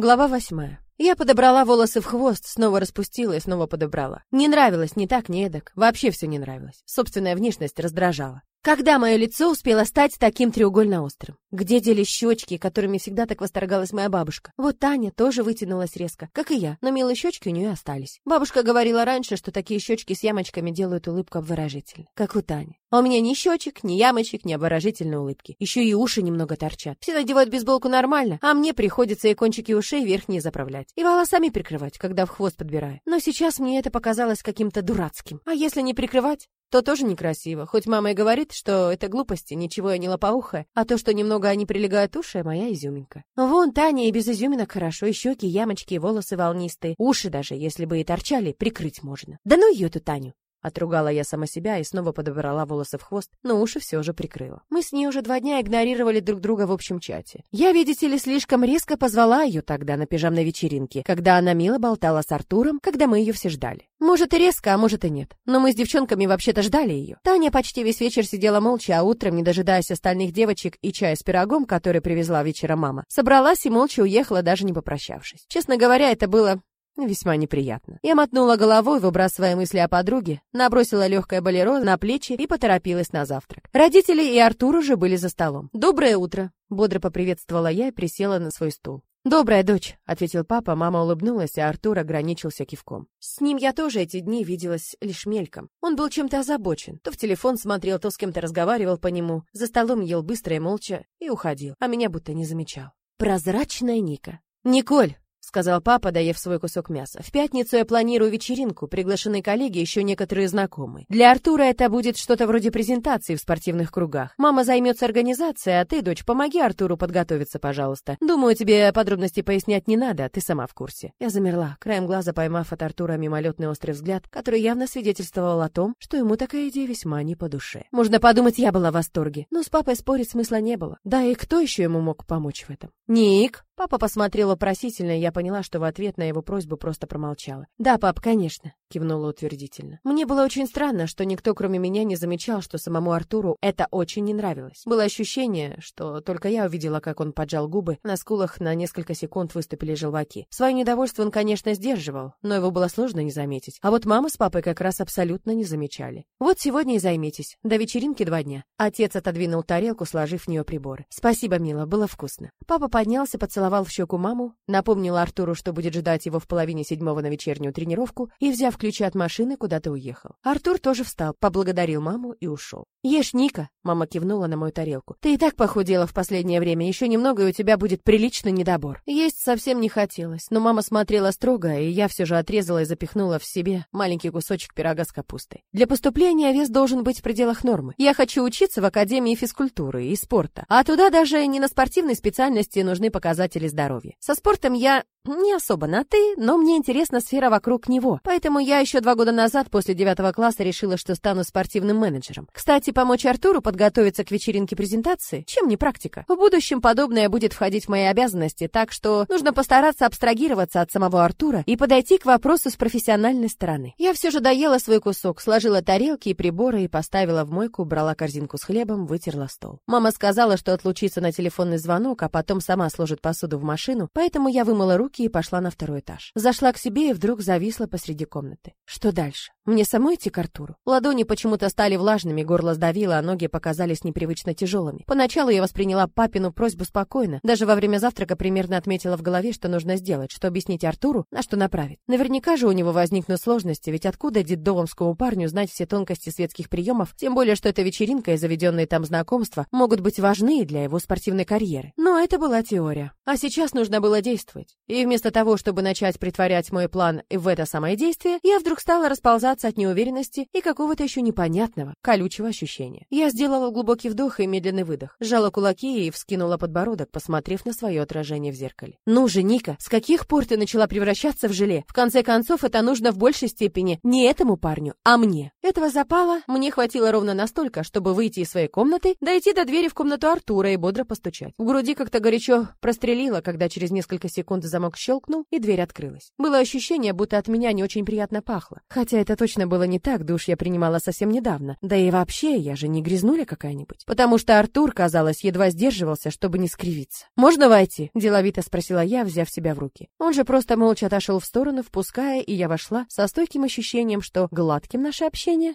Глава восьмая. Я подобрала волосы в хвост, снова распустила и снова подобрала. Не нравилось ни так, ни эдак. Вообще все не нравилось. Собственная внешность раздражала. Когда мое лицо успело стать таким треугольно-острым? Где делись щечки, которыми всегда так восторгалась моя бабушка? Вот Таня тоже вытянулась резко, как и я, но милые щечки у нее остались. Бабушка говорила раньше, что такие щечки с ямочками делают улыбку обворожительной, как у Тани. А у меня ни щечек, ни ямочек, ни обворожительной улыбки. Еще и уши немного торчат. Все надевают бейсболку нормально, а мне приходится и кончики ушей верхние заправлять. И волосами прикрывать, когда в хвост подбираю. Но сейчас мне это показалось каким-то дурацким. А если не прикрывать, то тоже некрасиво. Хоть мама и говорит, что это глупости, ничего я не лопоухая, а то, что немного они прилегают уши, моя изюминка. Вон Таня и без изюминок хорошо, и щеки, ямочки, и волосы волнистые, уши даже, если бы и торчали, прикрыть можно. Да ну ее эту Таню! Отругала я сама себя и снова подобрала волосы в хвост, но уши все же прикрыла. Мы с ней уже два дня игнорировали друг друга в общем чате. Я, видите ли, слишком резко позвала ее тогда на пижамной вечеринке, когда она мило болтала с Артуром, когда мы ее все ждали. Может и резко, а может и нет. Но мы с девчонками вообще-то ждали ее. Таня почти весь вечер сидела молча, а утром, не дожидаясь остальных девочек и чая с пирогом, который привезла вечером мама, собралась и молча уехала, даже не попрощавшись. Честно говоря, это было Весьма неприятно. Я мотнула головой, выбрасывая мысли о подруге, набросила легкое болеро на плечи и поторопилась на завтрак. Родители и Артур уже были за столом. «Доброе утро!» — бодро поприветствовала я и присела на свой стул. «Добрая дочь», — ответил папа, мама улыбнулась, а Артур ограничился кивком. С ним я тоже эти дни виделась лишь мельком. Он был чем-то озабочен. То в телефон смотрел, то с кем-то разговаривал по нему. За столом ел быстро и молча и уходил, а меня будто не замечал. Прозрачная Ника. «Николь!» Сказал папа, доев свой кусок мяса. В пятницу я планирую вечеринку, приглашены коллеги, еще некоторые знакомые. Для Артура это будет что-то вроде презентации в спортивных кругах. Мама займется организацией, а ты, дочь, помоги Артуру подготовиться, пожалуйста. Думаю, тебе подробности пояснять не надо, ты сама в курсе. Я замерла, краем глаза поймав от Артура мимолетный острый взгляд, который явно свидетельствовал о том, что ему такая идея весьма не по душе. Можно подумать, я была в восторге, но с папой спорить смысла не было. Да и кто еще ему мог помочь в этом? Ник, Папа посмотрел вопросительно, и я поняла, что в ответ на его просьбу просто промолчала. «Да, пап, конечно», — кивнула утвердительно. Мне было очень странно, что никто, кроме меня, не замечал, что самому Артуру это очень не нравилось. Было ощущение, что только я увидела, как он поджал губы, на скулах на несколько секунд выступили желваки. Свое недовольство он, конечно, сдерживал, но его было сложно не заметить. А вот мама с папой как раз абсолютно не замечали. «Вот сегодня и займитесь. До вечеринки два дня». Отец отодвинул тарелку, сложив в нее приборы. «Спасибо, мила, было вкусно». Папа поднялся, поцеловал поцеловал в щеку маму, напомнил Артуру, что будет ждать его в половине седьмого на вечернюю тренировку, и, взяв ключи от машины, куда-то уехал. Артур тоже встал, поблагодарил маму и ушел. «Ешь, Ника!» — мама кивнула на мою тарелку. «Ты и так похудела в последнее время, еще немного, и у тебя будет приличный недобор». Есть совсем не хотелось, но мама смотрела строго, и я все же отрезала и запихнула в себе маленький кусочек пирога с капустой. Для поступления вес должен быть в пределах нормы. Я хочу учиться в Академии физкультуры и спорта, а туда даже не на спортивной специальности нужны показатели показатели здоровья. Со спортом я не особо на «ты», но мне интересна сфера вокруг него. Поэтому я еще два года назад, после девятого класса, решила, что стану спортивным менеджером. Кстати, помочь Артуру подготовиться к вечеринке презентации? Чем не практика? В будущем подобное будет входить в мои обязанности, так что нужно постараться абстрагироваться от самого Артура и подойти к вопросу с профессиональной стороны. Я все же доела свой кусок, сложила тарелки и приборы и поставила в мойку, брала корзинку с хлебом, вытерла стол. Мама сказала, что отлучится на телефонный звонок, а потом сама сложит посуду в машину, поэтому я вымыла руки руки и пошла на второй этаж. Зашла к себе и вдруг зависла посреди комнаты. Что дальше? Мне самой идти к Артуру? Ладони почему-то стали влажными, горло сдавило, а ноги показались непривычно тяжелыми. Поначалу я восприняла папину просьбу спокойно. Даже во время завтрака примерно отметила в голове, что нужно сделать, что объяснить Артуру, на что направить. Наверняка же у него возникнут сложности, ведь откуда детдомовскому парню знать все тонкости светских приемов, тем более, что эта вечеринка и заведенные там знакомства могут быть важны для его спортивной карьеры. Но это была теория. А сейчас нужно было действовать. И вместо того, чтобы начать притворять мой план в это самое действие, я вдруг стала расползаться от неуверенности и какого-то еще непонятного, колючего ощущения. Я сделала глубокий вдох и медленный выдох, сжала кулаки и вскинула подбородок, посмотрев на свое отражение в зеркале. «Ну же, Ника, с каких пор ты начала превращаться в желе? В конце концов, это нужно в большей степени не этому парню, а мне». Этого запала мне хватило ровно настолько, чтобы выйти из своей комнаты, дойти до двери в комнату Артура и бодро постучать. В груди как-то горячо прострелило, когда через несколько секунд замок замок щелкнул, и дверь открылась. Было ощущение, будто от меня не очень приятно пахло. Хотя это точно было не так, душ я принимала совсем недавно. Да и вообще, я же не грязнуля какая-нибудь. Потому что Артур, казалось, едва сдерживался, чтобы не скривиться. «Можно войти?» – деловито спросила я, взяв себя в руки. Он же просто молча отошел в сторону, впуская, и я вошла со стойким ощущением, что гладким наше общение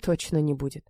точно не будет.